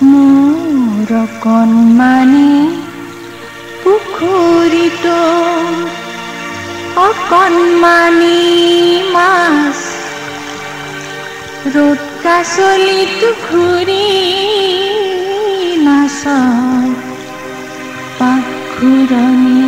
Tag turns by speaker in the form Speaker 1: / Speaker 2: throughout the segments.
Speaker 1: মোরকন মানে পুখুরিত অকন মানে মাছ। রোদ কাচলিত ঘূৰি নাচ পাখুৰণী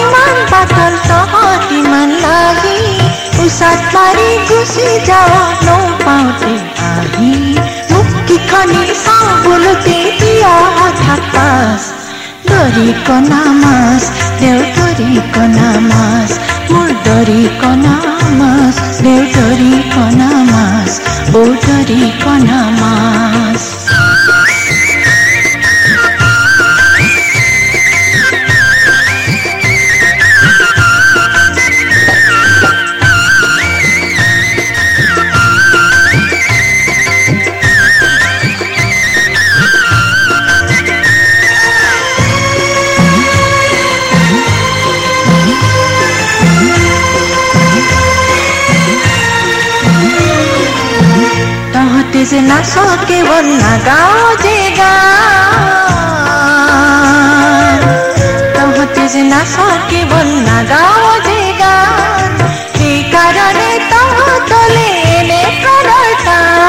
Speaker 1: इमान पातल तहत इमान लागी। उसात पारी घुसी जाओ नौ पाउटे आही मुक्ति खने साउ बोलते दिया थापास डरीको नामास देउतरीको नामास मुर्दरीको नामास देउतरीको नामास बोटरीको नामास মাছ দেউতৰি কণা মাছ বৌতৰি কণা মাছ তহঁতে যে নাচ কেৱল নাগাওঁ যে গান তহঁতে যে নাচ কেৱল নাগাওঁ যে গান সেইকাৰণে তহঁতলে এনে প্ৰাণৰ টান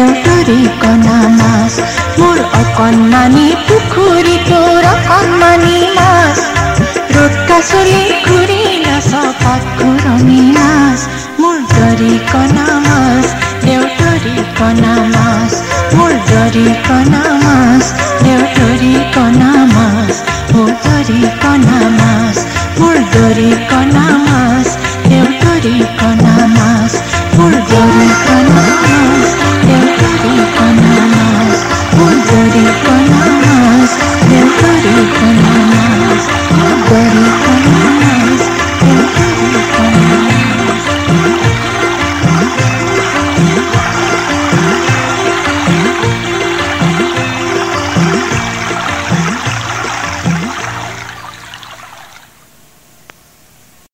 Speaker 1: ইমান पुखुरीको नामास मोर अकन मानी पुखुरीको रकन मानी मास। रोटका सोले खुरी नसपत खुरमी मास। मोर डरीको नामास देउटरीको नामास मोर डरीको नामास देउटरीको नामास हो डरीको नामास मोर डरीको